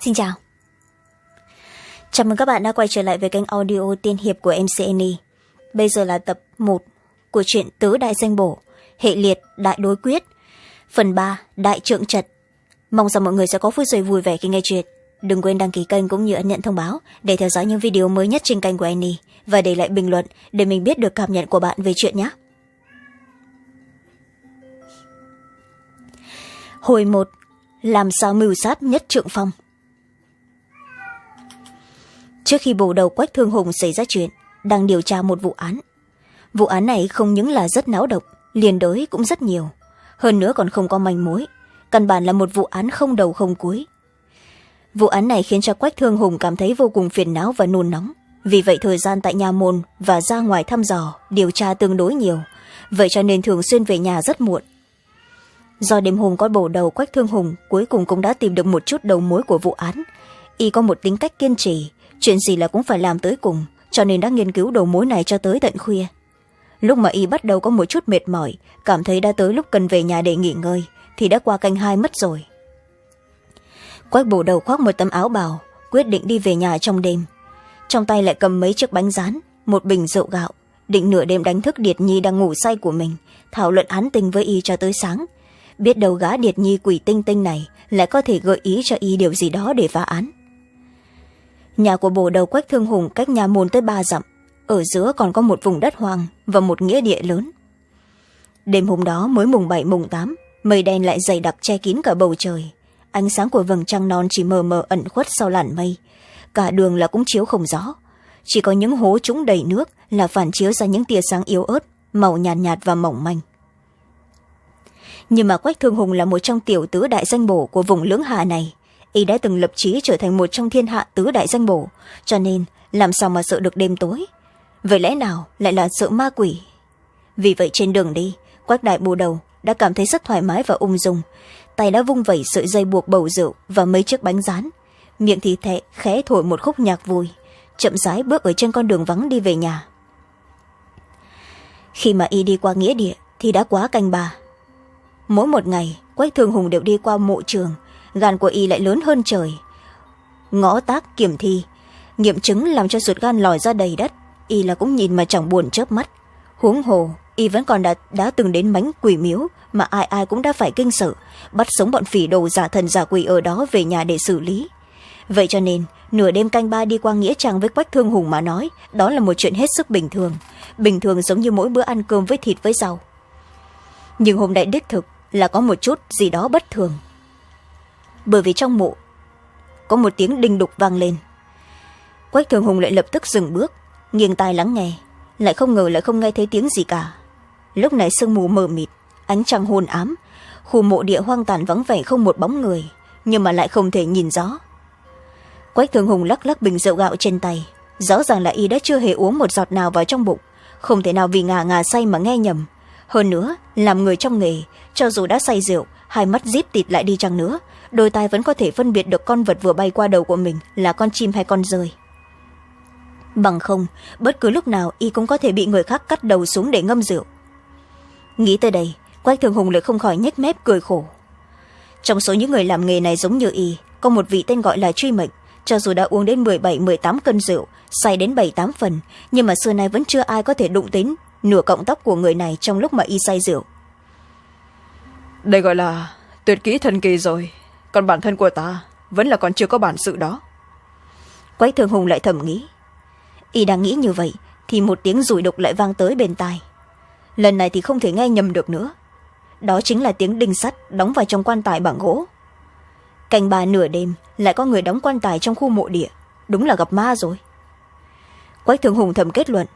xin chào. Chào mừng các bạn đã quay trở lại với kênh audio tiên hiệp của mcne bây giờ là tập một của truyện tứ đại danh bổ, hệ liệt đại đối quyết, phần ba, đại trượng trật. Mong rằng mọi người sẽ có phút giây vui vẻ khi nghe chuyện. Đừng quên đăng ký kênh cũng như ấn nhận thông báo để theo dõi những video mới nhất trên kênh của annie và để lại bình luận để mình biết được cảm nhận của bạn về chuyện nhé. Hồi một, làm sao mưu sát nhất trượng phong? Trước khi bổ đầu quách thương hùng xảy ra chuyện, đang điều tra một vụ án. Vụ án này không những là rất náo động, liền đối cũng rất nhiều. Hơn nữa còn không có manh mối, căn bản là một vụ án không đầu không cuối. Vụ án này khiến cho quách thương hùng cảm thấy vô cùng phiền não và nôn nóng. Vì vậy thời gian tại nhà môn và ra ngoài thăm dò, điều tra tương đối nhiều. Vậy cho nên thường xuyên về nhà rất muộn. Do đêm hôm có bổ đầu quách thương hùng, cuối cùng cũng đã tìm được một chút đầu mối của vụ án. Y có một tính cách kiên trì chuyện gì là cũng phải làm tới cùng, cho nên đã nghiên cứu đầu mối này cho tới tận khuya. Lúc mà y bắt đầu có một chút mệt mỏi, cảm thấy đã tới lúc cần về nhà để nghỉ ngơi, thì đã qua canh hai mất rồi. Quách bổ đầu khoác một tấm áo bào, quyết định đi về nhà trong đêm. Trong tay lại cầm mấy chiếc bánh rán, một bình rượu gạo, định nửa đêm đánh thức điệt nhi đang ngủ say của mình, thảo luận án tình với y cho tới sáng. Biết đầu gã điệt nhi quỷ tinh tinh này lại có thể gợi ý cho y điều gì đó để phá án nhà của bồ đầu quách thương hùng cách nhà môn tới ba dặm. Ở giữa còn có một vùng đất hoang và một nghĩa địa lớn. Đêm hôm đó mới mùng bảy mùng tám mây đen lại dày đặc che kín cả bầu trời. Ánh sáng của vầng trăng non chỉ mờ mờ ẩn khuất sau làn mây. Cả đường là cũng chiếu không rõ. Chỉ có những hố trũng đầy nước là phản chiếu ra những tia sáng yếu ớt màu nhàn nhạt, nhạt và mỏng manh. Nhưng mà quách thương hùng là một trong tiểu tứ đại danh bổ của vùng lưỡng hà này y đã từng lập trí trở thành một trong thiên hạ tứ đại danh bổ, cho nên làm sao mà sợ được đêm tối? Vậy lẽ nào lại là sợ ma quỷ? Vì vậy trên đường đi, quách đại bù đầu đã cảm thấy rất thoải mái và ung dung. Tay đã vung vẩy sợi dây buộc bầu rượu và mấy chiếc bánh rán. Miệng thì thẹ, khẽ thổi một khúc nhạc vui, chậm rãi bước ở trên con đường vắng đi về nhà. Khi mà y đi qua nghĩa địa thì đã quá canh bà mỗi một ngày, quách thương hùng đều đi qua mộ trường gan của y lại lớn hơn trời. Ngõ tác kiểm thi. Nghiệm chứng làm cho ruột gan lòi ra đầy đất. Y là cũng nhìn mà chẳng buồn chớp mắt. Huống hồ y vẫn còn đã, đã từng đến mánh quỷ miếu mà ai ai cũng đã phải kinh sợ bắt sống bọn phỉ đồ giả thần giả quỷ ở đó về nhà để xử lý. Vậy cho nên nửa đêm canh ba đi qua nghĩa trang với quách thương hùng mà nói đó là một chuyện hết sức bình thường. Bình thường giống như mỗi bữa ăn cơm với thịt với rau. Nhưng hôm nay đích thực là có một chút gì đó bất thường bởi vì trong mộ, có một tiếng đinh đục vang lên. Quách thường hùng lại lập tức dừng bước, nghiêng tai lắng nghe, lại không ngờ lại không nghe thấy tiếng gì cả. Lúc này sương mù mờ mịt, ánh trăng hôn ám, khu mộ địa hoang tàn vắng vẻ không một bóng người, nhưng mà lại không thể nhìn rõ. Quách thường hùng lắc lắc bình rượu gạo trên tay, rõ ràng là y đã chưa hề uống một giọt nào vào trong bụng, không thể nào vì ngà ngà say mà nghe nhầm. Hơn nữa, làm người trong nghề, cho dù đã say rượu, hai mắt díp tịt lại đi chăng nữa đôi tai vẫn có thể phân biệt được con vật vừa bay qua đầu của mình là con chim hay con rơi. Bằng không, bất cứ lúc nào y cũng có thể bị người khác cắt đầu xuống để ngâm rượu. Nghĩ tới đây, quách thường hùng lại không khỏi nhếch mép cười khổ. Trong số những người làm nghề này giống như y, có một vị tên gọi là truy mệnh, cho dù đã uống đến m bảy m tám cân rượu, say đến bảy, tám phần, nhưng mà xưa nay vẫn chưa ai có thể đụng đến nửa cọng tóc của người này trong lúc mà y say rượu. Đây gọi là tuyệt kỹ thần kỳ rồi còn bản thân của ta vẫn là còn chưa có bản sự đó. Quách thường hùng lại thầm nghĩ. Y đang nghĩ như vậy thì một tiếng rủi đục lại vang tới bên tai. Lần này thì không thể nghe nhầm được nữa. Đó chính là tiếng đinh sắt đóng vào trong quan tài bằng gỗ. Canh ba nửa đêm lại có người đóng quan tài trong khu mộ địa. Đúng là gặp ma rồi. Quách thường hùng thầm kết luận.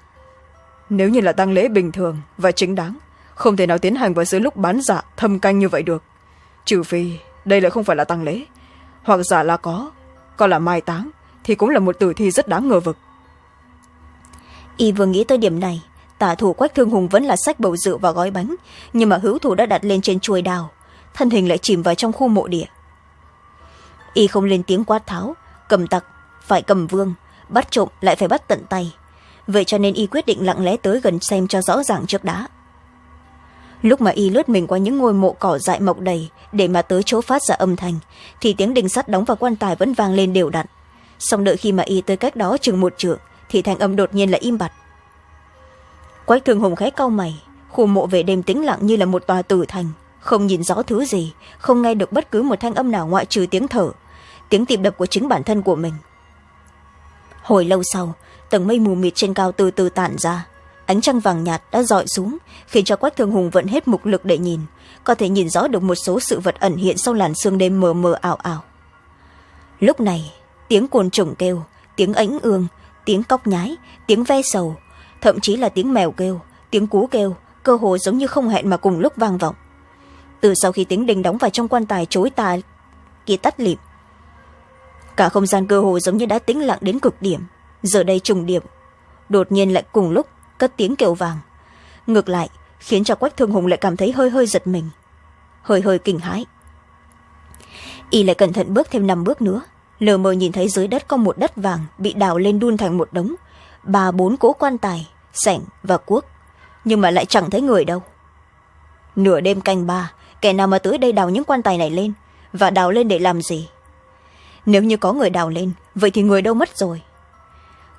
Nếu như là tăng lễ bình thường và chính đáng không thể nào tiến hành vào giữa lúc bán giả thâm canh như vậy được. Trừ phi đây lại không phải là tăng lễ. Hoặc giả là có, còn là mai táng, thì cũng là một tử thi rất đáng ngờ vực. Y vừa nghĩ tới điểm này, tả thủ quách thương hùng vẫn là sách bầu rượu và gói bánh, nhưng mà hữu thủ đã đặt lên trên chuôi đào, thân hình lại chìm vào trong khu mộ địa. Y không lên tiếng quát tháo, cầm tặc, phải cầm vương, bắt trộm lại phải bắt tận tay. Vậy cho nên y quyết định lặng lẽ tới gần xem cho rõ ràng trước đã lúc mà y lướt mình qua những ngôi mộ cỏ dại mọc đầy, để mà tới chỗ phát ra âm thanh, thì tiếng đình sắt đóng vào quan tài vẫn vang lên đều đặn. Song đợi khi mà y tới cách đó chừng một trượng, thì thanh âm đột nhiên lại im bặt. Quách thường hùng khẽ cau mày, khu mộ về đêm tĩnh lặng như là một tòa tử thành, không nhìn rõ thứ gì, không nghe được bất cứ một thanh âm nào ngoại trừ tiếng thở, tiếng tìm đập của chính bản thân của mình. Hồi lâu sau, tầng mây mù mịt trên cao từ từ tản ra ánh trăng vàng nhạt đã dọi xuống, khiến cho quách thương hùng vẫn hết mục lực để nhìn. Có thể nhìn rõ được một số sự vật ẩn hiện sau làn sương đêm mờ mờ ảo ảo. Lúc này, tiếng côn trùng kêu, tiếng ánh ương, tiếng cóc nhái, tiếng ve sầu, thậm chí là tiếng mèo kêu, tiếng cú kêu, cơ hồ giống như không hẹn mà cùng lúc vang vọng. Từ sau khi tiếng đình đóng vào trong quan tài chối tà kia tắt lịm, cả không gian cơ hồ giống như đã tĩnh lặng đến cực điểm. Giờ đây trùng điểm đột nhiên lại cùng lúc cất tiếng kêu vàng. Ngược lại, khiến cho quách thương hùng lại cảm thấy hơi hơi giật mình. Hơi hơi kinh hãi. Y lại cẩn thận bước thêm năm bước nữa. Lờ mờ nhìn thấy dưới đất có một đất vàng bị đào lên đun thành một đống. Ba bốn cỗ quan tài sảnh và cuốc. Nhưng mà lại chẳng thấy người đâu. Nửa đêm canh ba, kẻ nào mà tới đây đào những quan tài này lên? Và đào lên để làm gì? Nếu như có người đào lên, vậy thì người đâu mất rồi?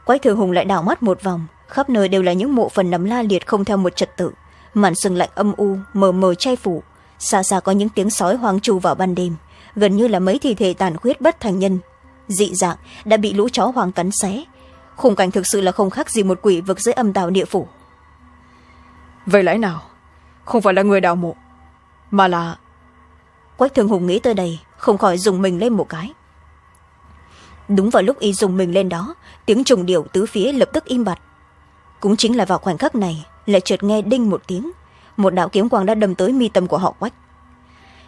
Quách thường hùng lại đào mắt một vòng khắp nơi đều là những mộ phần nằm la liệt không theo một trật tự. Màn sương lạnh âm u mờ mờ che phủ. Xa xa có những tiếng sói hoang trù vào ban đêm. Gần như là mấy thi thể tàn khuyết bất thành nhân. Dị dạng đã bị lũ chó hoang cắn xé. Khung cảnh thực sự là không khác gì một quỷ vực dưới âm tào địa phủ. Vậy lẽ nào? Không phải là người đào mộ mà là quách thường hùng nghĩ tới đây không khỏi dùng mình lên một cái. Đúng vào lúc y dùng mình lên đó tiếng trùng điệu tứ phía lập tức im bặt cũng chính là vào khoảnh khắc này, lại chợt nghe đinh một tiếng. Một đạo kiếm quang đã đâm tới mi tâm của họ quách.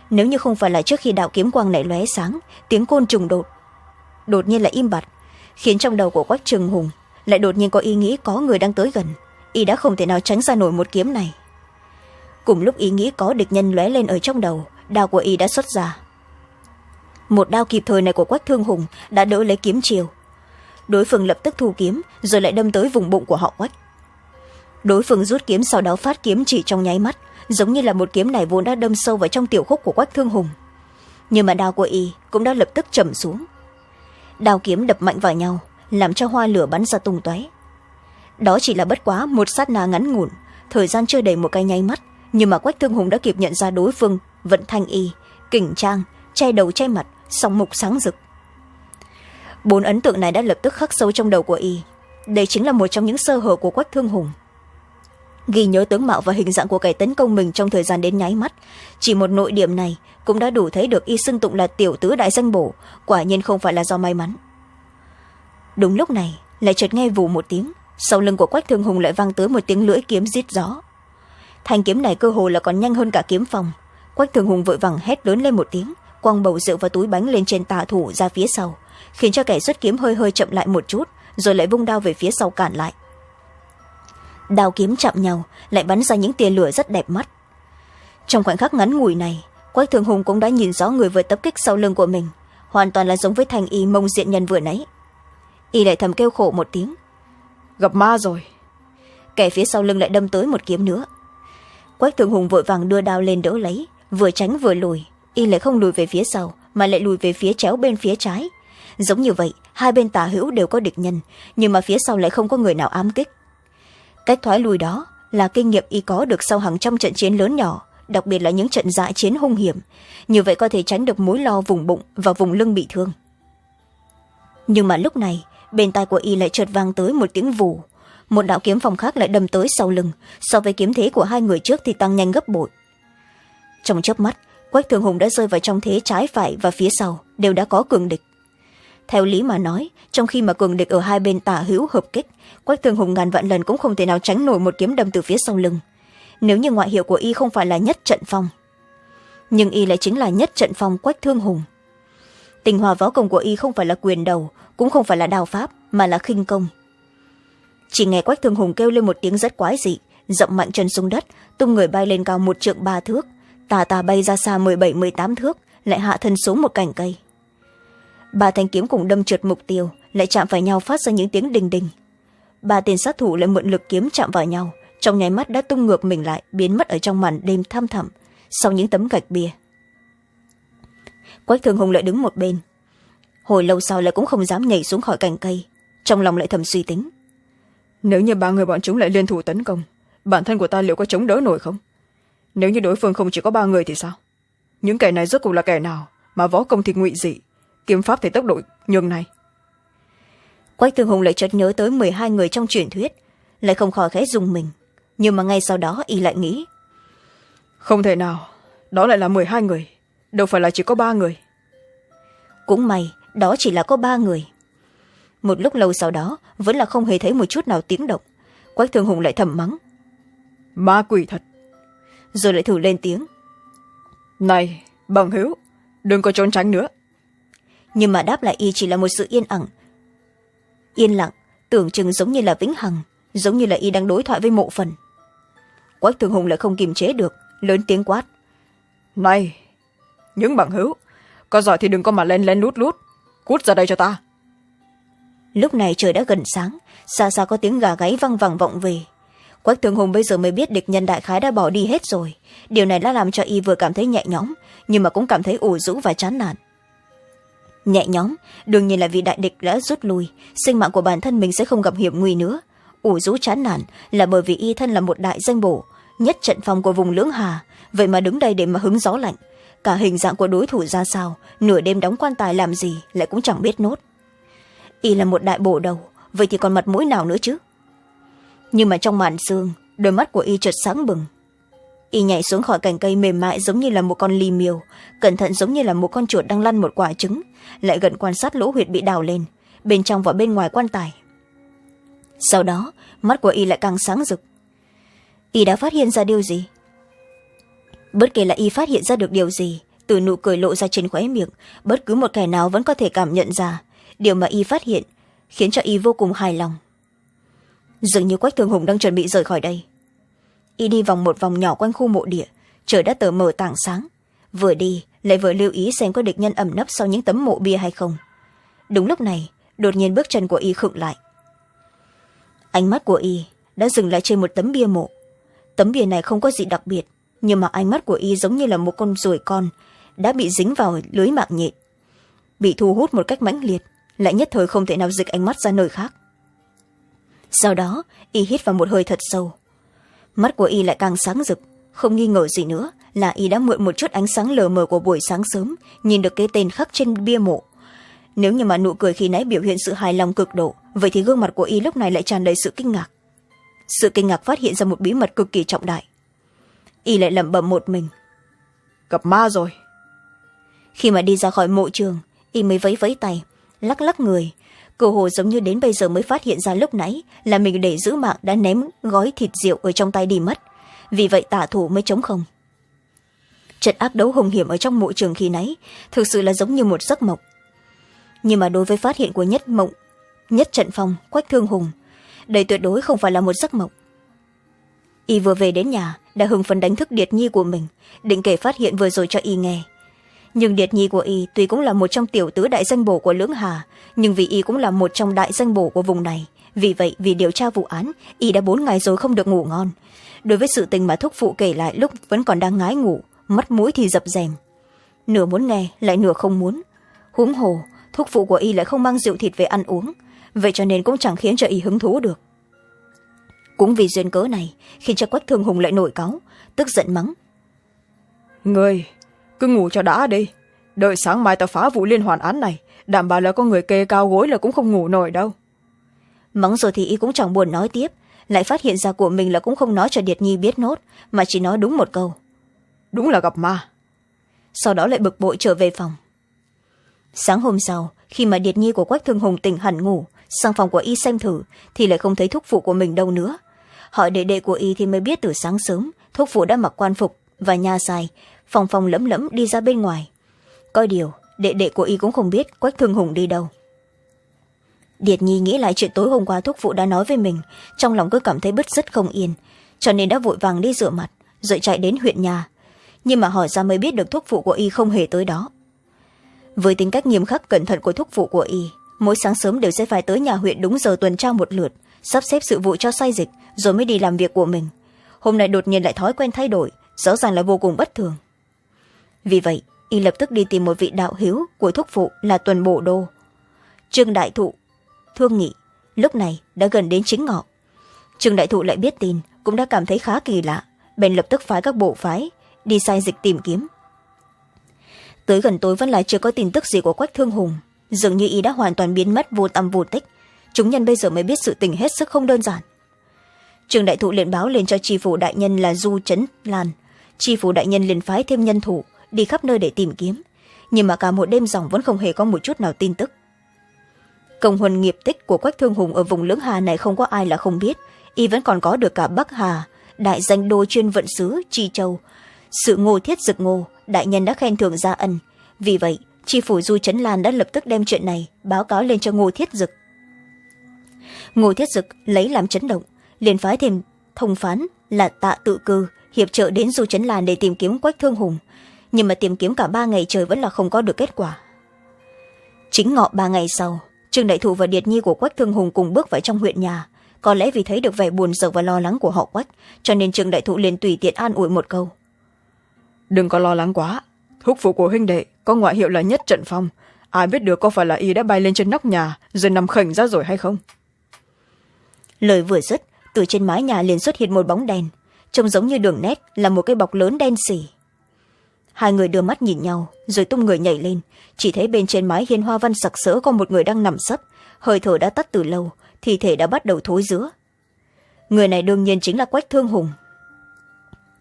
Nếu như không phải là trước khi đạo kiếm quang này lóe sáng, tiếng côn trùng đột đột nhiên lại im bặt, khiến trong đầu của quách trường hùng lại đột nhiên có ý nghĩ có người đang tới gần. Y đã không thể nào tránh ra nổi một kiếm này. Cùng lúc ý nghĩ có địch nhân lóe lên ở trong đầu, đao của y đã xuất ra. Một đao kịp thời này của quách thương hùng đã đỡ lấy kiếm chiều đối phương lập tức thu kiếm, rồi lại đâm tới vùng bụng của họ quách. Đối phương rút kiếm sau đó phát kiếm chỉ trong nháy mắt, giống như là một kiếm này vốn đã đâm sâu vào trong tiểu khúc của quách thương hùng. Nhưng mà đao của y cũng đã lập tức trầm xuống. Đao kiếm đập mạnh vào nhau, làm cho hoa lửa bắn ra tung tóe. Đó chỉ là bất quá một sát na ngắn ngủn, thời gian chưa đầy một cái nháy mắt, nhưng mà quách thương hùng đã kịp nhận ra đối phương vận thanh y, kỉnh trang, che đầu che mặt, song mục sáng rực bốn ấn tượng này đã lập tức khắc sâu trong đầu của y. Đây chính là một trong những sơ hở của quách thương hùng. Ghi nhớ tướng mạo và hình dạng của kẻ tấn công mình trong thời gian đến nháy mắt. Chỉ một nội điểm này cũng đã đủ thấy được y xưng tụng là tiểu tứ đại danh bổ, quả nhiên không phải là do may mắn. Đúng lúc này, lại chợt nghe vù một tiếng, sau lưng của quách thương hùng lại vang tới một tiếng lưỡi kiếm rít gió. Thanh kiếm này cơ hồ là còn nhanh hơn cả kiếm phòng. Quách thương hùng vội vàng hét lớn lên một tiếng, quăng bầu rượu và túi bánh lên trên tà thủ ra phía sau khiến cho kẻ xuất kiếm hơi hơi chậm lại một chút rồi lại vung đao về phía sau cản lại. Đao kiếm chạm nhau lại bắn ra những tia lửa rất đẹp mắt. Trong khoảnh khắc ngắn ngủi này quách thường hùng cũng đã nhìn rõ người vừa tập kích sau lưng của mình hoàn toàn là giống với thành y mông diện nhân vừa nãy. Y lại thầm kêu khổ một tiếng. Gặp ma rồi. Kẻ phía sau lưng lại đâm tới một kiếm nữa. Quách thường hùng vội vàng đưa đao lên đỡ lấy vừa tránh vừa lùi y lại không lùi về phía sau mà lại lùi về phía chéo bên phía trái giống như vậy, hai bên tả hữu đều có địch nhân, nhưng mà phía sau lại không có người nào ám kích. Cách thoái lui đó là kinh nghiệm y có được sau hàng trăm trận chiến lớn nhỏ, đặc biệt là những trận dại chiến hung hiểm. Như vậy có thể tránh được mối lo vùng bụng và vùng lưng bị thương. Nhưng mà lúc này, bên tai của y lại chợt vang tới một tiếng vù. Một đạo kiếm phòng khác lại đâm tới sau lưng. So với kiếm thế của hai người trước thì tăng nhanh gấp bội. Trong chớp mắt, quách thường hùng đã rơi vào trong thế trái phải và phía sau đều đã có cường địch theo lý mà nói, trong khi mà cường địch ở hai bên tả hữu hợp kích, quách thường hùng ngàn vạn lần cũng không thể nào tránh nổi một kiếm đâm từ phía sau lưng. Nếu như ngoại hiệu của y không phải là nhất trận phong, nhưng y lại chính là nhất trận phong quách thương hùng. Tình hòa võ công của y không phải là quyền đầu, cũng không phải là đào pháp, mà là khinh công. Chỉ nghe quách thương hùng kêu lên một tiếng rất quái dị dậm mạnh chân xuống đất, tung người bay lên cao một trượng ba thước, tà tà bay ra xa mười bảy, mười tám thước, lại hạ thân xuống một cành cây ba thanh kiếm cùng đâm trượt mục tiêu, lại chạm phải nhau phát ra những tiếng đình đình. Ba tên sát thủ lại mượn lực kiếm chạm vào nhau, trong nháy mắt đã tung ngược mình lại, biến mất ở trong màn đêm thăm thẳm, sau những tấm gạch bia quách thường hùng lại đứng một bên. Hồi lâu sau lại cũng không dám nhảy xuống khỏi cành cây, trong lòng lại thầm suy tính. Nếu như ba người bọn chúng lại liên thủ tấn công, bản thân của ta liệu có chống đỡ nổi không? Nếu như đối phương không chỉ có ba người thì sao? Những kẻ này rốt cuộc là kẻ nào mà võ công thì ngụy dị kiếm pháp thì tốc độ nhường này. Quách tương hùng lại chợt nhớ tới m hai người trong truyền thuyết lại không khỏi khẽ dùng mình. Nhưng mà ngay sau đó y lại nghĩ không thể nào đó lại là m hai người đâu phải là chỉ có ba người. Cũng may đó chỉ là có ba người. Một lúc lâu sau đó vẫn là không hề thấy một chút nào tiếng động. Quách thương hùng lại thầm mắng ma quỷ thật. rồi lại thử lên tiếng này bằng hữu đừng có trốn tránh nữa nhưng mà đáp lại y chỉ là một sự yên ẳng. Yên lặng, tưởng chừng giống như là vĩnh hằng, giống như là y đang đối thoại với mộ phần. Quách thường hùng lại không kiềm chế được, lớn tiếng quát. Này, những bằng hữu, có giỏi thì đừng có mà len len lút lút, cút ra đây cho ta. Lúc này trời đã gần sáng, xa xa có tiếng gà gáy văng vẳng vọng về. Quách thường hùng bây giờ mới biết địch nhân đại khái đã bỏ đi hết rồi. Điều này đã làm cho y vừa cảm thấy nhẹ nhõm, nhưng mà cũng cảm thấy ủ rũ và chán nản nhẹ nhõm, đương nhiên là vì đại địch đã rút lui, sinh mạng của bản thân mình sẽ không gặp hiểm nguy nữa. Ủ rũ chán nản là bởi vì y thân là một đại danh bổ, nhất trận phòng của vùng lưỡng hà. Vậy mà đứng đây để mà hứng gió lạnh. Cả hình dạng của đối thủ ra sao, nửa đêm đóng quan tài làm gì lại cũng chẳng biết nốt. Y là một đại bổ đầu, vậy thì còn mặt mũi nào nữa chứ? Nhưng mà trong màn xương đôi mắt của y chợt sáng bừng y nhảy xuống khỏi cành cây mềm mại giống như là một con ly miều, cẩn thận giống như là một con chuột đang lăn một quả trứng lại gần quan sát lỗ huyệt bị đào lên bên trong và bên ngoài quan tài. Sau đó mắt của y lại càng sáng rực. Y đã phát hiện ra điều gì? Bất kể là y phát hiện ra được điều gì từ nụ cười lộ ra trên khóe miệng bất cứ một kẻ nào vẫn có thể cảm nhận ra. Điều mà y phát hiện khiến cho y vô cùng hài lòng. Dường như quách thường hùng đang chuẩn bị rời khỏi đây y đi vòng một vòng nhỏ quanh khu mộ địa. Trời đã tờ mờ tảng sáng. Vừa đi, lại vừa lưu ý xem có địch nhân ẩm nấp sau những tấm mộ bia hay không. Đúng lúc này, đột nhiên bước chân của y khựng lại. Ánh mắt của y đã dừng lại trên một tấm bia mộ. Tấm bia này không có gì đặc biệt, nhưng mà ánh mắt của y giống như là một con ruồi con đã bị dính vào lưới mạng nhện. Bị thu hút một cách mãnh liệt, lại nhất thời không thể nào dịch ánh mắt ra nơi khác. Sau đó, y hít vào một hơi thật sâu mắt của y lại càng sáng rực. Không nghi ngờ gì nữa là y đã mượn một chút ánh sáng lờ mờ của buổi sáng sớm nhìn được cái tên khắc trên bia mộ. Nếu như mà nụ cười khi nãy biểu hiện sự hài lòng cực độ vậy thì gương mặt của y lúc này lại tràn đầy sự kinh ngạc. Sự kinh ngạc phát hiện ra một bí mật cực kỳ trọng đại. Y lại lẩm bẩm một mình. Gặp ma rồi. Khi mà đi ra khỏi mộ trường y mới vấy vấy tay lắc lắc người cơ hồ giống như đến bây giờ mới phát hiện ra lúc nãy là mình để giữ mạng đã ném gói thịt rượu ở trong tay đi mất. Vì vậy tả thủ mới chống không. Trận ác đấu hùng hiểm ở trong mộ trường khi nãy thực sự là giống như một giấc mộng. Nhưng mà đối với phát hiện của nhất mộng, nhất trận phong, quách thương hùng, đây tuyệt đối không phải là một giấc mộng. Y vừa về đến nhà, đã hưng phấn đánh thức điệt nhi của mình, định kể phát hiện vừa rồi cho y nghe nhưng điệt nhi của y tuy cũng là một trong tiểu tứ đại danh bổ của lưỡng hà, nhưng vì y cũng là một trong đại danh bổ của vùng này, vì vậy vì điều tra vụ án, y đã bốn ngày rồi không được ngủ ngon. Đối với sự tình mà thúc phụ kể lại lúc vẫn còn đang ngái ngủ, mắt mũi thì dập dềm nửa muốn nghe, lại nửa không muốn. Huống hồ, thúc phụ của y lại không mang rượu thịt về ăn uống, vậy cho nên cũng chẳng khiến cho y hứng thú được. Cũng vì duyên cớ này, khiến cho quách thương hùng lại nổi cáu, tức giận mắng. Người cứ ngủ cho đã đi. Đợi sáng mai ta phá vụ liên hoàn án này đảm bảo là có người kê cao gối là cũng không ngủ nổi đâu. Mắng rồi thì y cũng chẳng buồn nói tiếp lại phát hiện ra của mình là cũng không nói cho điệt nhi biết nốt mà chỉ nói đúng một câu. Đúng là gặp ma. Sau đó lại bực bội trở về phòng. Sáng hôm sau khi mà điệt nhi của quách thương hùng tỉnh hẳn ngủ sang phòng của y xem thử thì lại không thấy thúc phụ của mình đâu nữa. Hỏi đệ đệ của y thì mới biết từ sáng sớm thúc phụ đã mặc quan phục và nha dài phòng phòng lẫm lẫm đi ra bên ngoài. Coi điều, đệ đệ của y cũng không biết quách thương hùng đi đâu. Điệt nhi nghĩ lại chuyện tối hôm qua thúc phụ đã nói với mình, trong lòng cứ cảm thấy bứt rứt không yên, cho nên đã vội vàng đi rửa mặt, rồi chạy đến huyện nhà. Nhưng mà hỏi ra mới biết được thúc phụ của y không hề tới đó. Với tính cách nghiêm khắc cẩn thận của thúc phụ của y, mỗi sáng sớm đều sẽ phải tới nhà huyện đúng giờ tuần tra một lượt, sắp xếp sự vụ cho say dịch, rồi mới đi làm việc của mình. Hôm nay đột nhiên lại thói quen thay đổi, rõ ràng là vô cùng bất thường vì vậy, y lập tức đi tìm một vị đạo hiếu của thúc phụ là tuần bộ đô. Trương đại thụ, thương nghị, lúc này đã gần đến chính ngọ. Trương đại thụ lại biết tin, cũng đã cảm thấy khá kỳ lạ. Bèn lập tức phái các bộ phái đi sai dịch tìm kiếm. Tới gần tối vẫn là chưa có tin tức gì của quách thương hùng. Dường như y đã hoàn toàn biến mất vô tâm vô tích. Chúng nhân bây giờ mới biết sự tình hết sức không đơn giản. Trường đại thụ liền báo lên cho tri phủ đại nhân là du trấn lan. Tri phủ đại nhân liền phái thêm nhân thủ đi khắp nơi để tìm kiếm. Nhưng mà cả một đêm dòng vẫn không hề có một chút nào tin tức. Công huân nghiệp tích của quách thương hùng ở vùng lưỡng hà này không có ai là không biết. Y vẫn còn có được cả bắc hà, đại danh đô chuyên vận sứ, chi châu. Sự ngô thiết dực ngô, đại nhân đã khen thưởng gia ân. Vì vậy tri phủ du trấn lan đã lập tức đem chuyện này báo cáo lên cho ngô thiết dực ngô thiết dực lấy làm chấn động, liền phái thêm thông phán là tạ tự cư hiệp trợ đến du trấn lan để tìm kiếm quách thương hùng nhưng mà tìm kiếm cả ba ngày trời vẫn là không có được kết quả. Chính ngọ ba ngày sau trương đại thụ và điệt nhi của quách thương hùng cùng bước vào trong huyện nhà. Có lẽ vì thấy được vẻ buồn rầu và lo lắng của họ quách cho nên trương đại thụ liền tùy tiện an ủi một câu. Đừng có lo lắng quá. Thúc phụ của huynh đệ có ngoại hiệu là nhất trận phong. Ai biết được có phải là y đã bay lên trên nóc nhà rồi nằm khỉnh ra rồi hay không? Lời vừa dứt từ trên mái nhà liền xuất hiện một bóng đèn trông giống như đường nét là một cái bọc lớn đen xỉ hai người đưa mắt nhìn nhau, rồi tung người nhảy lên. Chỉ thấy bên trên mái hiên hoa văn sặc sỡ có một người đang nằm sấp. Hơi thở đã tắt từ lâu, thi thể đã bắt đầu thối giữa. Người này đương nhiên chính là quách thương hùng.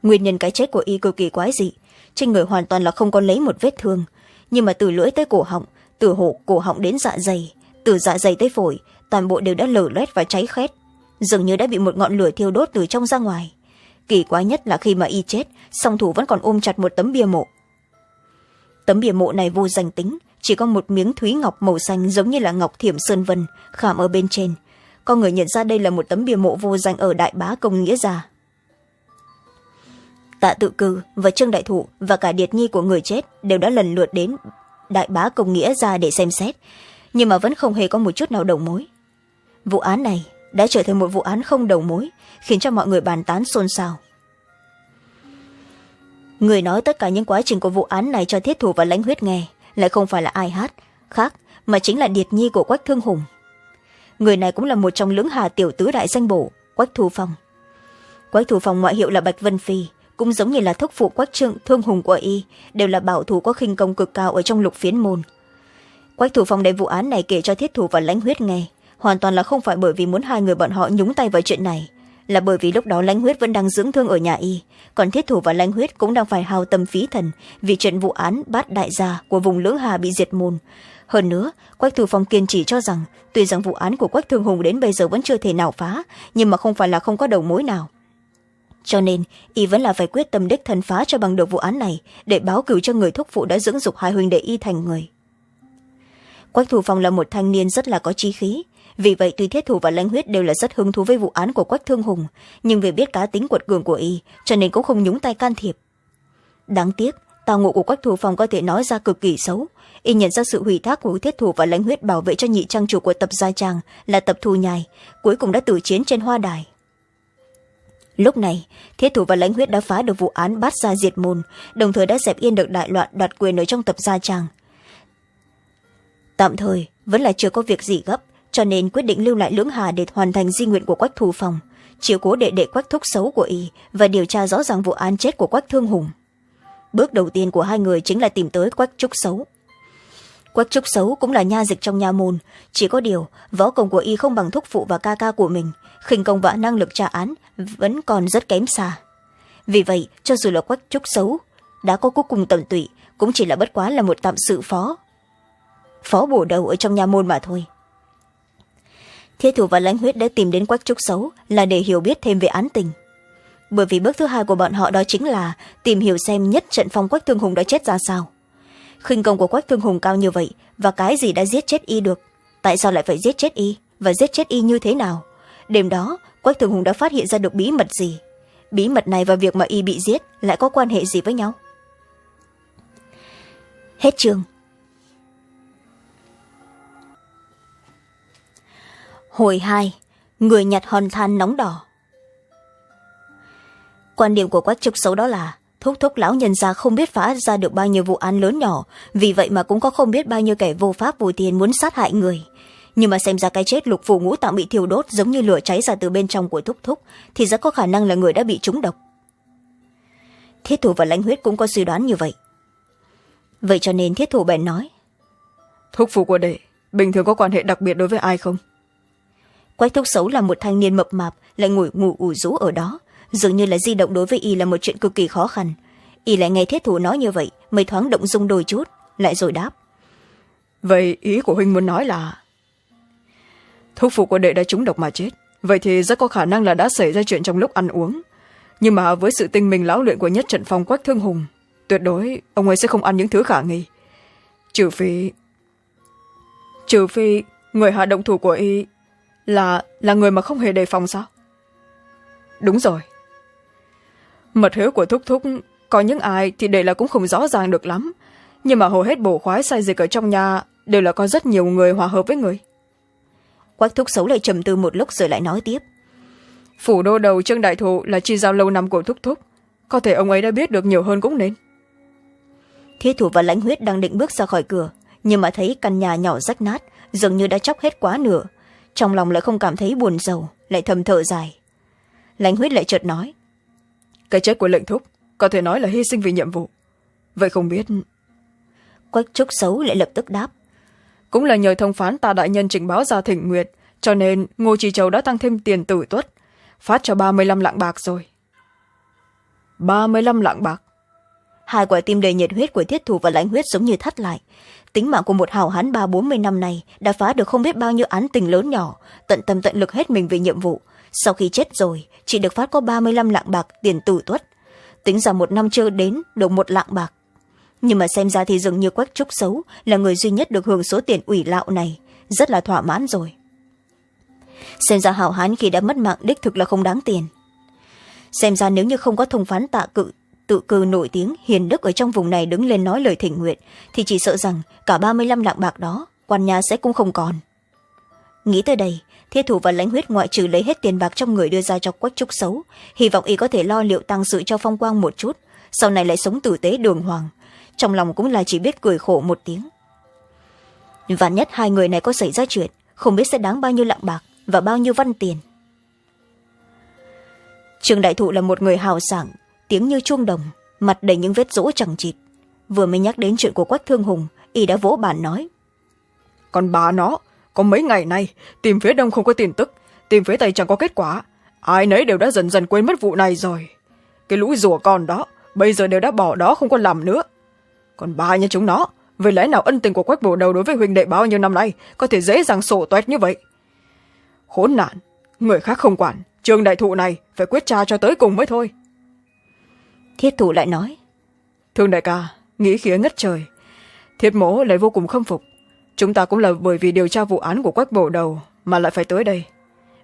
Nguyên nhân cái chết của y cực kỳ quái dị. Trên người hoàn toàn là không có lấy một vết thương. Nhưng mà từ lưỡi tới cổ họng, từ hổ, cổ họng đến dạ dày, từ dạ dày tới phổi, toàn bộ đều đã lở loét và cháy khét. Dường như đã bị một ngọn lửa thiêu đốt từ trong ra ngoài kỳ quái nhất là khi mà y chết, song thủ vẫn còn ôm chặt một tấm bia mộ. Tấm bia mộ này vô danh tính, chỉ có một miếng thúy ngọc màu xanh giống như là ngọc thiểm sơn vân, khảm ở bên trên. Có người nhận ra đây là một tấm bia mộ vô danh ở đại bá công nghĩa gia. Tạ tự cư và trương đại thụ và cả điệt nhi của người chết đều đã lần lượt đến đại bá công nghĩa ra để xem xét, nhưng mà vẫn không hề có một chút nào đầu mối. Vụ án này đã trở thành một vụ án không đầu mối, khiến cho mọi người bàn tán xôn xao. Người nói tất cả những quá trình của vụ án này cho thiết thủ và lãnh huyết nghe, lại không phải là ai hát, khác, mà chính là điệt nhi của quách thương hùng. Người này cũng là một trong lưỡng hà tiểu tứ đại danh bổ, quách thu phong. Quách thu phong ngoại hiệu là bạch vân phi, cũng giống như là thúc phụ quách trương, thương hùng của y, đều là bảo thủ có khinh công cực cao ở trong lục phiến môn. Quách thủ phong đem vụ án này kể cho thiết thủ và lãnh huyết nghe hoàn toàn là không phải bởi vì muốn hai người bọn họ nhúng tay vào chuyện này. Là bởi vì lúc đó lãnh huyết vẫn đang dưỡng thương ở nhà y. Còn thiết thủ và lãnh huyết cũng đang phải hao tâm phí thần vì chuyện vụ án bát đại gia của vùng lưỡng hà bị diệt môn. Hơn nữa, quách thủ phong kiên trì cho rằng, tuy rằng vụ án của quách thương hùng đến bây giờ vẫn chưa thể nào phá, nhưng mà không phải là không có đầu mối nào. Cho nên, y vẫn là phải quyết tâm đích thân phá cho bằng được vụ án này để báo cửu cho người thúc phụ đã dưỡng dục hai huynh đệ y thành người. Quách thủ phong là một thanh niên rất là có trí khí vì vậy, tuy thiết thủ và lãnh huyết đều là rất hứng thú với vụ án của quách thương hùng, nhưng vì biết cá tính quật cường của y, cho nên cũng không nhúng tay can thiệp. Đáng tiếc, tào ngộ của quách thủ phòng có thể nói ra cực kỳ xấu. Y nhận ra sự hủy thác của thiết thủ và lãnh huyết bảo vệ cho nhị trang chủ của tập gia trang là tập thù nhài, cuối cùng đã tử chiến trên hoa đài. Lúc này, thiết thủ và lãnh huyết đã phá được vụ án bắt ra diệt môn, đồng thời đã dẹp yên được đại loạn đoạt quyền ở trong tập gia trang tạm thời, vẫn là chưa có việc gì gấp cho nên quyết định lưu lại lưỡng hà để hoàn thành di nguyện của quách thủ phòng, chiếu cố đệ đệ quách thúc xấu của y và điều tra rõ ràng vụ án chết của quách thương hùng. Bước đầu tiên của hai người chính là tìm tới quách trúc xấu. Quách trúc xấu cũng là nha dịch trong nha môn, chỉ có điều võ công của y không bằng thúc phụ và ca ca của mình, khinh công và năng lực tra án vẫn còn rất kém xa. Vì vậy, cho dù là quách trúc xấu đã có cuối cùng tầm tụy, cũng chỉ là bất quá là một tạm sự phó. Phó bổ đầu ở trong nha môn mà thôi thiết thủ và lãnh huyết đã tìm đến quách trúc xấu là để hiểu biết thêm về án tình. Bởi vì bước thứ hai của bọn họ đó chính là tìm hiểu xem nhất trận phong quách thương hùng đã chết ra sao. Khinh công của quách thương hùng cao như vậy và cái gì đã giết chết y được? Tại sao lại phải giết chết y và giết chết y như thế nào? Đêm đó, quách thương hùng đã phát hiện ra được bí mật gì? Bí mật này và việc mà y bị giết lại có quan hệ gì với nhau? Hết chương. Hồi hai, người nhặt hòn than nóng đỏ. Quan điểm của quách trúc xấu đó là, thúc thúc lão nhân gia không biết phá ra được bao nhiêu vụ án lớn nhỏ, vì vậy mà cũng có không biết bao nhiêu kẻ vô pháp vô tiền muốn sát hại người. Nhưng mà xem ra cái chết lục phủ ngũ tạng bị thiêu đốt giống như lửa cháy ra từ bên trong của thúc thúc, thì rất có khả năng là người đã bị trúng độc. Thiết thủ và lãnh huyết cũng có suy đoán như vậy. Vậy cho nên thiết thủ bèn nói, thúc phủ của đệ, bình thường có quan hệ đặc biệt đối với ai không? Quách thúc xấu là một thanh niên mập mạp, lại ngồi ngủ ủ rũ ở đó. Dường như là di động đối với y là một chuyện cực kỳ khó khăn. Y lại nghe thiết thủ nói như vậy mới thoáng động dung đôi chút, lại rồi đáp. Vậy ý của huynh muốn nói là, thúc phụ của đệ đã trúng độc mà chết. Vậy thì rất có khả năng là đã xảy ra chuyện trong lúc ăn uống. Nhưng mà với sự tinh mình lão luyện của nhất trận phong quách thương hùng, tuyệt đối ông ấy sẽ không ăn những thứ khả nghi. Trừ phi trừ phi người hạ động thủ của y là là người mà không hề đề phòng sao? Đúng rồi. Mật hiếu của thúc thúc có những ai thì đệ là cũng không rõ ràng được lắm. Nhưng mà hầu hết bổ khoái sai dịch ở trong nhà đều là có rất nhiều người hòa hợp với người. Quách thúc xấu lại trầm tư một lúc rồi lại nói tiếp. Phủ đô đầu trương đại thụ là chi giao lâu năm của thúc thúc. Có thể ông ấy đã biết được nhiều hơn cũng nên. Thiết thủ và lãnh huyết đang định bước ra khỏi cửa nhưng mà thấy căn nhà nhỏ rách nát dường như đã chóc hết quá nửa trong lòng lại không cảm thấy buồn rầu lại thầm thở dài. Lãnh huyết lại chợt nói cái chết của lệnh thúc có thể nói là hy sinh vì nhiệm vụ. Vậy không biết quách trúc xấu lại lập tức đáp cũng là nhờ thông phán ta đại nhân trình báo ra thỉnh nguyệt cho nên ngô trì châu đã tăng thêm tiền tử tuất phát cho ba mươi lăm lạng bạc rồi. ba mươi lăm lạng bạc? Hai quả tim đầy nhiệt huyết của thiết thủ và lãnh huyết giống như thắt lại tính mạng của một hào hán ba bốn mươi năm này đã phá được không biết bao nhiêu án tình lớn nhỏ, tận tâm tận lực hết mình về nhiệm vụ. Sau khi chết rồi, chỉ được phát có ba mươi lăm lạng bạc tiền tử tuất. Tính ra một năm chưa đến được một lạng bạc. Nhưng mà xem ra thì dường như quách trúc xấu là người duy nhất được hưởng số tiền ủy lạo này. Rất là thỏa mãn rồi. Xem ra hảo hán khi đã mất mạng đích thực là không đáng tiền. Xem ra nếu như không có thông phán tạ cự tự cư nổi tiếng hiền đức ở trong vùng này đứng lên nói lời thỉnh nguyện, thì chỉ sợ rằng cả ba mươi lăm lạng bạc đó, quan nhà sẽ cũng không còn. Nghĩ tới đây, thiết thủ và lãnh huyết ngoại trừ lấy hết tiền bạc trong người đưa ra cho quách trúc xấu, hy vọng y có thể lo liệu tăng sự cho phong quang một chút, sau này lại sống tử tế đường hoàng. Trong lòng cũng là chỉ biết cười khổ một tiếng. Vạn nhất hai người này có xảy ra chuyện, không biết sẽ đáng bao nhiêu lạng bạc và bao nhiêu văn tiền. Trường đại thụ là một người hào sảng tiếng như chuông đồng, mặt đầy những vết rỗ chẳng chịt. Vừa mới nhắc đến chuyện của quách thương hùng, y đã vỗ bàn nói. Còn bà nó, có mấy ngày nay, tìm phía đông không có tin tức, tìm phía tây chẳng có kết quả. Ai nấy đều đã dần dần quên mất vụ này rồi. Cái lũ rùa con đó, bây giờ đều đã bỏ đó không còn làm nữa. Còn ba nhà chúng nó vì lẽ nào ân tình của quách bổ đầu đối với huỳnh đệ bao nhiêu năm nay có thể dễ dàng sổ toét như vậy? Khốn nạn, người khác không quản trường đại thụ này phải quyết tra cho tới cùng mới thôi thiết thủ lại nói. Thương đại ca nghĩ khía ngất trời. Thiết mỗ lại vô cùng khâm phục. Chúng ta cũng là bởi vì điều tra vụ án của quách bổ đầu mà lại phải tới đây.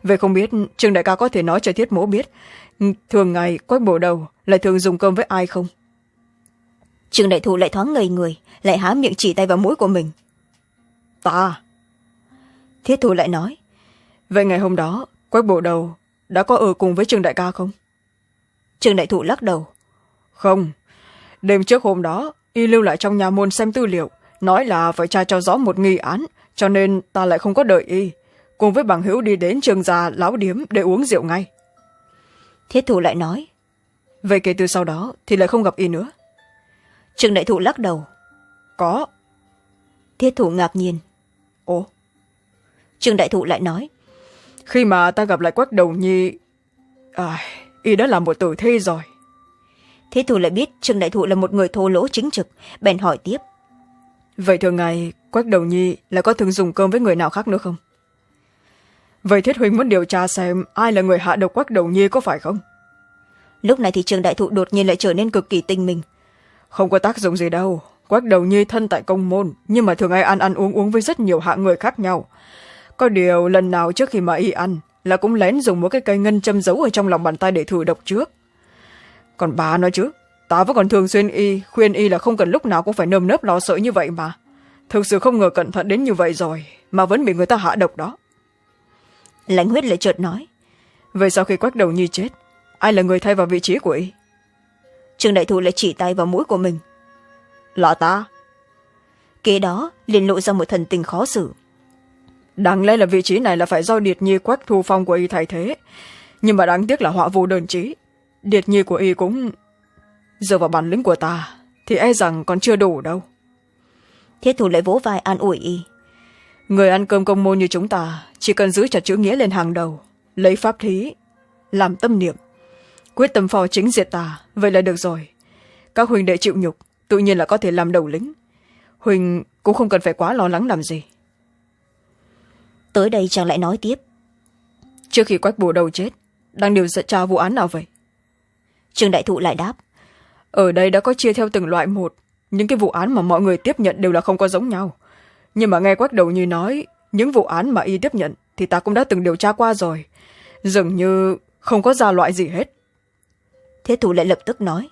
Vậy không biết trường đại ca có thể nói cho thiết mỗ biết thường ngày quách bổ đầu lại thường dùng cơm với ai không? Trường đại thụ lại thoáng ngây người lại há miệng chỉ tay vào mũi của mình. Ta. Thiết thủ lại nói. Vậy ngày hôm đó quách bổ đầu đã có ở cùng với trường đại ca không? Trường đại thụ lắc đầu không. Đêm trước hôm đó y lưu lại trong nhà môn xem tư liệu nói là phải tra cho rõ một nghi án cho nên ta lại không có đợi y. Cùng với bằng hữu đi đến trường già lão điếm để uống rượu ngay. Thiết thủ lại nói. Vậy kể từ sau đó thì lại không gặp y nữa. Trường đại thụ lắc đầu. Có. Thiết thủ ngạc nhiên. Ồ. Trường đại thụ lại nói. Khi mà ta gặp lại quách đầu nhi à, y đã là một tử thi rồi thiết thủ lại biết trương đại thụ là một người thô lỗ chính trực bèn hỏi tiếp. Vậy thường ngày quách đầu nhi là có thường dùng cơm với người nào khác nữa không? Vậy thiết huynh muốn điều tra xem ai là người hạ độc quách đầu nhi có phải không? Lúc này thì trường đại thụ đột nhiên lại trở nên cực kỳ tinh mình. Không có tác dụng gì đâu. Quách đầu nhi thân tại công môn nhưng mà thường ai ăn ăn uống uống với rất nhiều hạng người khác nhau. Có điều lần nào trước khi mà y ăn là cũng lén dùng một cái cây ngân châm giấu ở trong lòng bàn tay để thử độc trước còn bà nói chứ ta vẫn còn thường xuyên y khuyên y là không cần lúc nào cũng phải nơm nớp lo sợ như vậy mà. Thực sự không ngờ cẩn thận đến như vậy rồi mà vẫn bị người ta hạ độc đó. Lãnh huyết lại chợt nói. Vậy sau khi quách đầu nhi chết ai là người thay vào vị trí của y? Trương đại thụ lại chỉ tay vào mũi của mình. Là ta. Kế đó liền lộ ra một thần tình khó xử. Đáng lẽ là vị trí này là phải do điệt nhi quách thu phong của y thay thế. Nhưng mà đáng tiếc là họa vô đơn trí điệt nhi của y cũng dựa vào bản lĩnh của ta thì e rằng còn chưa đủ đâu. Thiết thủ lại vỗ vai an ủi y. Người ăn cơm công môn như chúng ta chỉ cần giữ chặt chữ nghĩa lên hàng đầu lấy pháp thí làm tâm niệm quyết tâm phò chính diệt tà vậy là được rồi. Các huỳnh đệ chịu nhục tự nhiên là có thể làm đầu lính. Huỳnh cũng không cần phải quá lo lắng làm gì. Tới đây chàng lại nói tiếp. Trước khi quách bồ đầu chết đang điều tra vụ án nào vậy trương đại thụ lại đáp. Ở đây đã có chia theo từng loại một. Những cái vụ án mà mọi người tiếp nhận đều là không có giống nhau. Nhưng mà nghe quách đầu như nói những vụ án mà y tiếp nhận thì ta cũng đã từng điều tra qua rồi. Dường như không có ra loại gì hết. Thế thủ lại lập tức nói.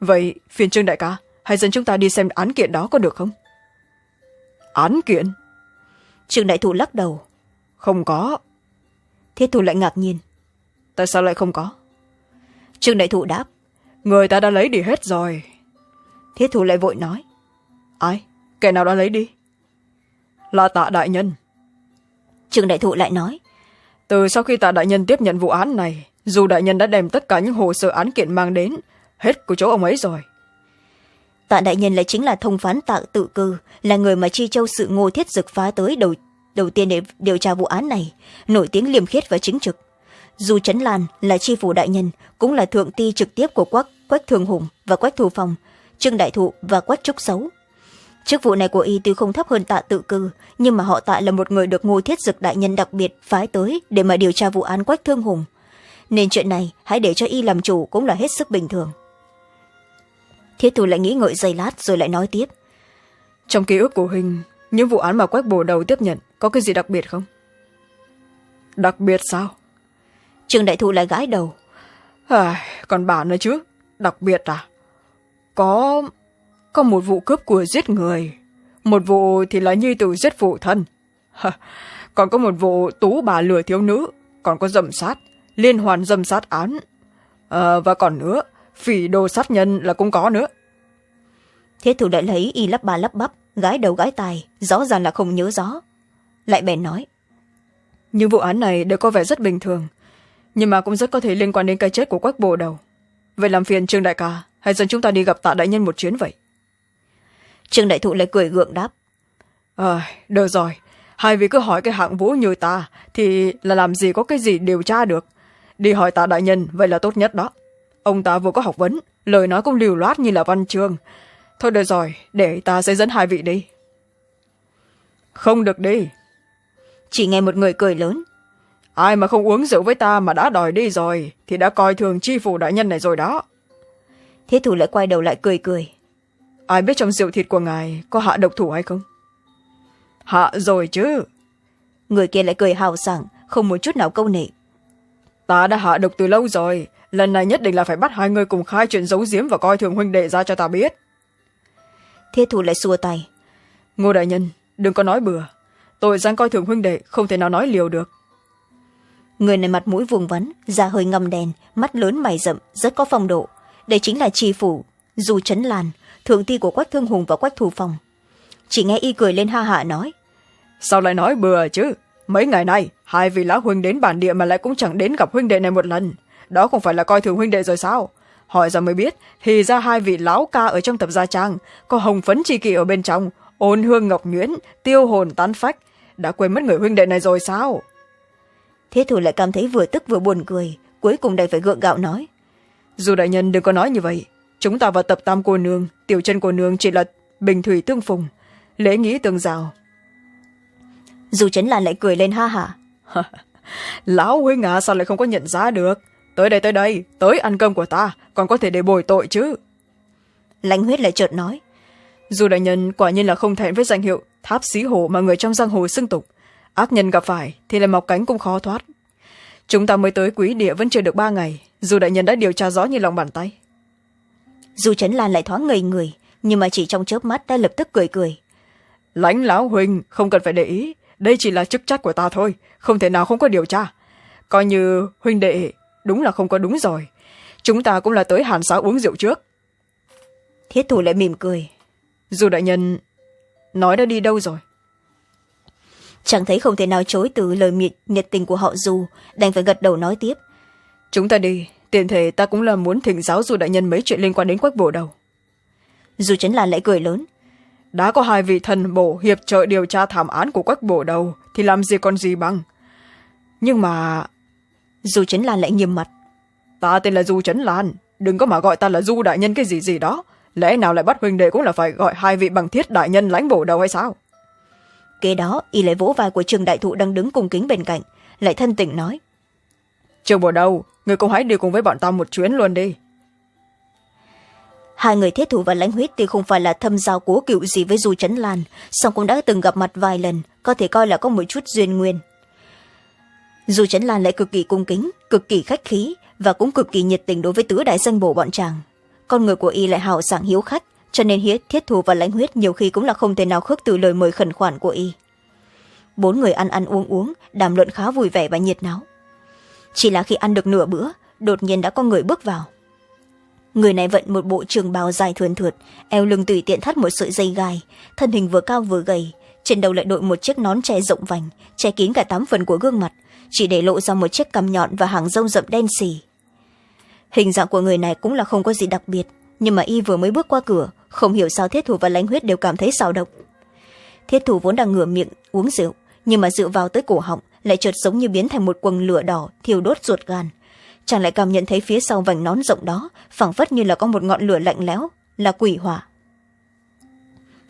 Vậy phiền trương đại ca hãy dẫn chúng ta đi xem án kiện đó có được không? Án kiện? Trương đại thủ lắc đầu. Không có. Thế thủ lại ngạc nhiên. Tại sao lại không có trương đại thụ đáp. Người ta đã lấy đi hết rồi. Thế thủ lại vội nói. Ai? Kẻ nào đã lấy đi? Là tạ đại nhân. Trương đại thụ lại nói. Từ sau khi tạ đại nhân tiếp nhận vụ án này dù đại nhân đã đem tất cả những hồ sơ án kiện mang đến hết của chỗ ông ấy rồi. Tạ đại nhân lại chính là thông phán tạ tự cư là người mà chi châu sự ngô thiết dực phá tới đầu đầu tiên để điều tra vụ án này. Nổi tiếng liêm khiết và chính trực dù trấn lan là tri phủ đại nhân cũng là thượng ti trực tiếp của quách quách thường hùng và quách thù phòng trương đại thụ và quách trúc xấu. Chức vụ này của y tuy không thấp hơn tạ tự cư nhưng mà họ tạ là một người được ngô thiết dực đại nhân đặc biệt phái tới để mà điều tra vụ án quách thương hùng. Nên chuyện này hãy để cho y làm chủ cũng là hết sức bình thường. Thiết thủ lại nghĩ ngợi giây lát rồi lại nói tiếp. Trong ký ức của hình những vụ án mà quách bồ đầu tiếp nhận có cái gì đặc biệt không? Đặc biệt sao trương đại thụ lại gãi đầu. À, còn bà nữa chứ? Đặc biệt à? Có có một vụ cướp của giết người. Một vụ thì là nhi tử giết phụ thân. Còn có một vụ tú bà lừa thiếu nữ còn có dầm sát liên hoàn dâm sát án. À, và còn nữa phỉ đồ sát nhân là cũng có nữa. Thế thủ lại lấy y lắp ba lắp bắp gái đầu gái tài rõ ràng là không nhớ rõ. Lại bèn nói những vụ án này đều có vẻ rất bình thường nhưng mà cũng rất có thể liên quan đến cái chết của quách bồ đầu vậy làm phiền trương đại ca hãy dẫn chúng ta đi gặp tạ đại nhân một chuyến vậy. Trương đại thụ lại cười gượng đáp. À, được rồi. Hai vị cứ hỏi cái hạng vũ như ta thì là làm gì có cái gì điều tra được? Đi hỏi tạ đại nhân vậy là tốt nhất đó. Ông ta vừa có học vấn lời nói cũng liều loát như là văn chương. Thôi được rồi để ta sẽ dẫn hai vị đi. Không được đi. Chỉ nghe một người cười lớn ai mà không uống rượu với ta mà đã đòi đi rồi thì đã coi thường chi phủ đại nhân này rồi đó. Thế thủ lại quay đầu lại cười cười. Ai biết trong rượu thịt của ngài có hạ độc thủ hay không? Hạ rồi chứ. Người kia lại cười hào sảng không một chút nào câu nệ. Ta đã hạ độc từ lâu rồi lần này nhất định là phải bắt hai người cùng khai chuyện giấu giếm và coi thường huynh đệ ra cho ta biết. Thiết thủ lại xua tay. Ngô đại nhân đừng có nói bừa. Tội danh coi thường huynh đệ không thể nào nói liều được người này mặt mũi vuông vắn, da hơi ngâm đèn mắt lớn mày rậm, rất có phong độ. Đây chính là tri phủ dù trấn làn thượng ti của quách thương hùng và quách thủ phòng chỉ nghe y cười lên ha hạ nói, sao lại nói bừa chứ? Mấy ngày nay, hai vị lão huynh đến bản địa mà lại cũng chẳng đến gặp huynh đệ này một lần. Đó không phải là coi thường huynh đệ rồi sao? Hỏi ra mới biết, thì ra hai vị lão ca ở trong tập gia trang, có hồng phấn tri kỷ ở bên trong, ôn hương ngọc nhuyễn, tiêu hồn tán phách. Đã quên mất người huynh đệ này rồi sao? Thế thủ lại cảm thấy vừa tức vừa buồn cười cuối cùng đành phải gượng gạo nói. Dù đại nhân đừng có nói như vậy chúng ta và tập tam cô nương tiểu chân cô nương chỉ là bình thủy tương phùng lễ nghĩ tương rào dù trấn lan lại cười lên ha hả. Lão huynh à sao lại không có nhận ra được? Tới đây tới đây tới ăn cơm của ta còn có thể để bồi tội chứ. Lãnh huyết lại chợt nói. Dù đại nhân quả nhiên là không thẹn với danh hiệu tháp xí hồ mà người trong giang hồ xưng tục ác nhân gặp phải thì là mọc cánh cũng khó thoát. Chúng ta mới tới quý địa vẫn chưa được ba ngày dù đại nhân đã điều tra rõ như lòng bàn tay. Dù trấn lan lại thoáng ngây người nhưng mà chỉ trong chớp mắt đã lập tức cười cười. Lãnh lão huỳnh không cần phải để ý. Đây chỉ là chức trách của ta thôi không thể nào không có điều tra. Coi như huynh đệ đúng là không có đúng rồi. Chúng ta cũng là tới hàn xá uống rượu trước. Thiết thủ lại mỉm cười. Dù đại nhân nói đã đi đâu rồi chẳng thấy không thể nào chối từ lời miệt nhiệt tình của họ dù đành phải gật đầu nói tiếp. Chúng ta đi tiền thể ta cũng là muốn thỉnh giáo dù đại nhân mấy chuyện liên quan đến quách bổ đầu. Dù chấn lan lại cười lớn. Đã có hai vị thần bổ hiệp trợ điều tra thảm án của quách bổ đầu thì làm gì còn gì bằng? Nhưng mà dù chấn lan lại nghiêm mặt. Ta tên là du chấn lan đừng có mà gọi ta là du đại nhân cái gì gì đó. Lẽ nào lại bắt huynh đệ cũng là phải gọi hai vị bằng thiết đại nhân lãnh bổ đầu hay sao kế đó y lại vỗ vai của trường đại thụ đang đứng cùng kính bên cạnh lại thân tình nói. Trường bổ đầu người cũng hãy đi cùng với bọn ta một chuyến luôn đi. Hai người thiết thủ và lãnh huyết thì không phải là thâm giao cố cựu gì với du chấn lan song cũng đã từng gặp mặt vài lần có thể coi là có một chút duyên nguyên. Du chấn lan lại cực kỳ cung kính cực kỳ khách khí và cũng cực kỳ nhiệt tình đối với tứ đại danh bổ bọn chàng. Con người của y lại hào sảng hiếu khách cho nên hiết thiết thù và lãnh huyết nhiều khi cũng là không thể nào khước từ lời mời khẩn khoản của y. Bốn người ăn ăn uống uống, đàm luận khá vui vẻ và nhiệt náo. Chỉ là khi ăn được nửa bữa, đột nhiên đã có người bước vào. Người này vận một bộ trường bào dài thườn thượt, eo lưng tùy tiện thắt một sợi dây gai, thân hình vừa cao vừa gầy, trên đầu lại đội một chiếc nón che rộng vành, che kín cả tám phần của gương mặt, chỉ để lộ ra một chiếc cằm nhọn và hàng râu rậm đen xì. Hình dạng của người này cũng là không có gì đặc biệt, nhưng mà y vừa mới bước qua cửa không hiểu sao thiết thủ và lãnh huyết đều cảm thấy xào động thiết thủ vốn đang ngửa miệng, uống rượu, nhưng mà rượu vào tới cổ họng, lại chợt giống như biến thành một quầng lửa đỏ, thiêu đốt ruột gan. Chàng lại cảm nhận thấy phía sau vành nón rộng đó, phảng phất như là có một ngọn lửa lạnh lẽo, là quỷ hỏa.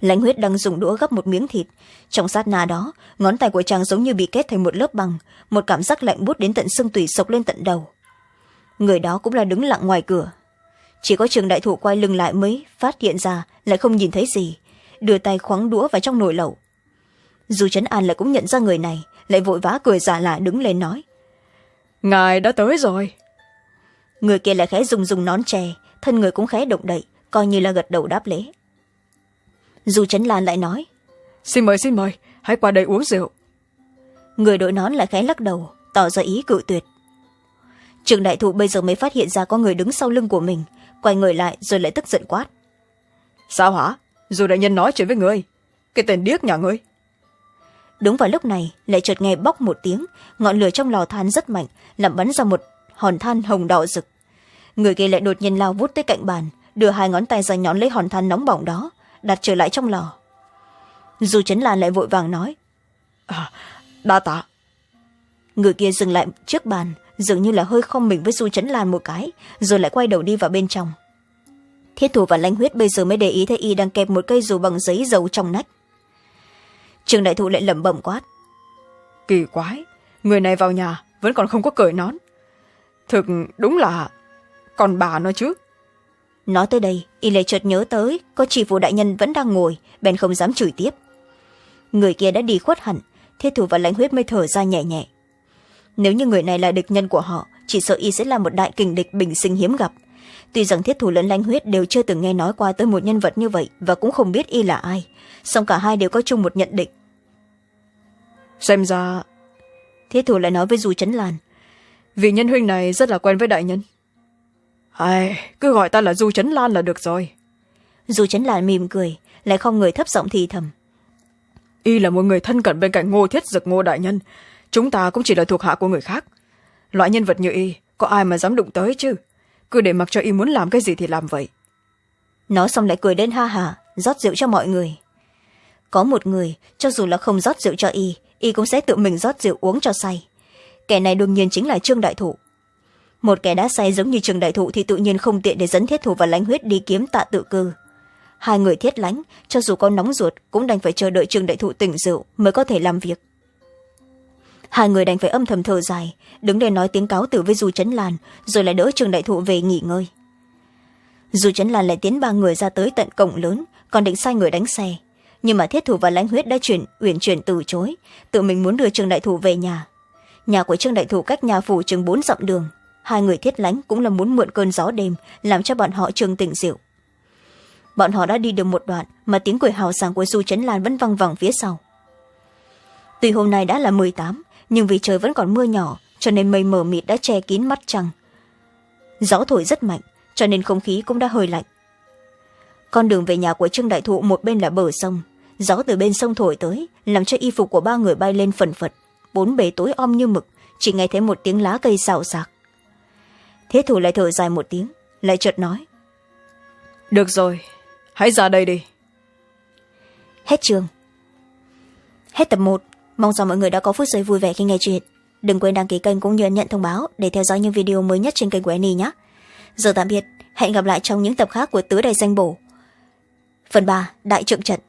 Lãnh huyết đang dùng đũa gấp một miếng thịt. Trong sát na đó, ngón tay của chàng giống như bị kết thành một lớp bằng, một cảm giác lạnh bút đến tận xương tủy sộc lên tận đầu. Người đó cũng là đứng lặng ngoài cửa chỉ có trường đại thụ quay lưng lại mới phát hiện ra lại không nhìn thấy gì. Đưa tay khoáng đũa vào trong nồi lẩu. Dù trấn an lại cũng nhận ra người này lại vội vã cười giả lại đứng lên nói. Ngài đã tới rồi. Người kia lại khẽ dùng dùng nón chè thân người cũng khẽ động đậy coi như là gật đầu đáp lễ. Dù trấn lan lại nói. Xin mời xin mời hãy qua đây uống rượu. Người đội nón lại khẽ lắc đầu tỏ ra ý cự tuyệt. Trường đại thụ bây giờ mới phát hiện ra có người đứng sau lưng của mình quay người lại rồi lại tức giận quát. Sao hả? Dù đại nhân nói chuyện với người cái tên điếc nhà ngươi. Đúng vào lúc này lại chợt nghe bóc một tiếng ngọn lửa trong lò than rất mạnh làm bắn ra một hòn than hồng đỏ rực. Người kia lại đột nhiên lao vút tới cạnh bàn đưa hai ngón tay ra nhón lấy hòn than nóng bỏng đó đặt trở lại trong lò. Dù chấn lan lại vội vàng nói à, đa tạ. Người kia dừng lại trước bàn dường như là hơi không mình với du chấn lan một cái rồi lại quay đầu đi vào bên trong. Thiết thủ và lãnh huyết bây giờ mới để ý thấy y đang kẹp một cây dù bằng giấy dầu trong nách. Trường đại thụ lại lẩm bẩm quát. Kỳ quái người này vào nhà vẫn còn không có cởi nón. Thực đúng là còn bà nói chứ. Nói tới đây y lại chợt nhớ tới có chỉ phụ đại nhân vẫn đang ngồi bèn không dám chửi tiếp. Người kia đã đi khuất hẳn thiết thủ và lãnh huyết mới thở ra nhẹ nhẹ nếu như người này là địch nhân của họ chỉ sợ y sẽ là một đại kình địch bình sinh hiếm gặp. Tuy rằng thiết thủ lẫn lãnh huyết đều chưa từng nghe nói qua tới một nhân vật như vậy và cũng không biết y là ai song cả hai đều có chung một nhận định. Xem ra thiết thủ lại nói với du trấn lan. vì nhân huynh này rất là quen với đại nhân. Ai cứ gọi ta là du trấn lan là được rồi. Du trấn lan mỉm cười lại không người thấp giọng thì thầm. Y là một người thân cận bên cạnh ngô thiết dực ngô đại nhân chúng ta cũng chỉ là thuộc hạ của người khác. Loại nhân vật như y, có ai mà dám đụng tới chứ? Cứ để mặc cho y muốn làm cái gì thì làm vậy. Nói xong lại cười đến ha hả rót rượu cho mọi người. Có một người, cho dù là không rót rượu cho y y cũng sẽ tự mình rót rượu uống cho say. Kẻ này đương nhiên chính là trương đại thụ. Một kẻ đã say giống như trương đại thụ thì tự nhiên không tiện để dẫn thiết thủ và lãnh huyết đi kiếm tạ tự cư. Hai người thiết lánh cho dù có nóng ruột, cũng đành phải chờ đợi trương đại thụ tỉnh rượu mới có thể làm việc hai người đành phải âm thầm thở dài, đứng để nói tiếng cáo tử với du trấn lan, rồi lại đỡ trường đại thụ về nghỉ ngơi. Du trấn lan lại tiến ba người ra tới tận cổng lớn, còn định sai người đánh xe. Nhưng mà thiết thủ và lãnh huyết đã chuyển, uyển chuyển từ chối, tự mình muốn đưa Trường đại thủ về nhà. Nhà của trương đại thủ cách nhà phủ chừng bốn dặm đường. Hai người thiết lánh cũng là muốn mượn cơn gió đêm, làm cho bọn họ trường tỉnh rượu. Bọn họ đã đi được một đoạn, mà tiếng cười hào sảng của du trấn lan vẫn văng vẳng phía sau. Tuy hôm nay đã là mười tám nhưng vì trời vẫn còn mưa nhỏ cho nên mây mờ mịt đã che kín mắt trăng gió thổi rất mạnh cho nên không khí cũng đã hơi lạnh. Con đường về nhà của trương đại thụ một bên là bờ sông. Gió từ bên sông thổi tới làm cho y phục của ba người bay lên phần phật. Bốn bề tối om như mực chỉ nghe thấy một tiếng lá cây xào xạc. Thế thủ lại thở dài một tiếng lại chợt nói được rồi hãy ra đây đi. Hết trường hết tập một mong rằng mọi người đã có phút giây vui vẻ khi nghe chuyện. Đừng quên đăng ký kênh cũng như nhận thông báo để theo dõi những video mới nhất trên kênh của Annie nhé. Giờ tạm biệt, hẹn gặp lại trong những tập khác của tứ đại danh bổ. Phần ba, đại trượng trận.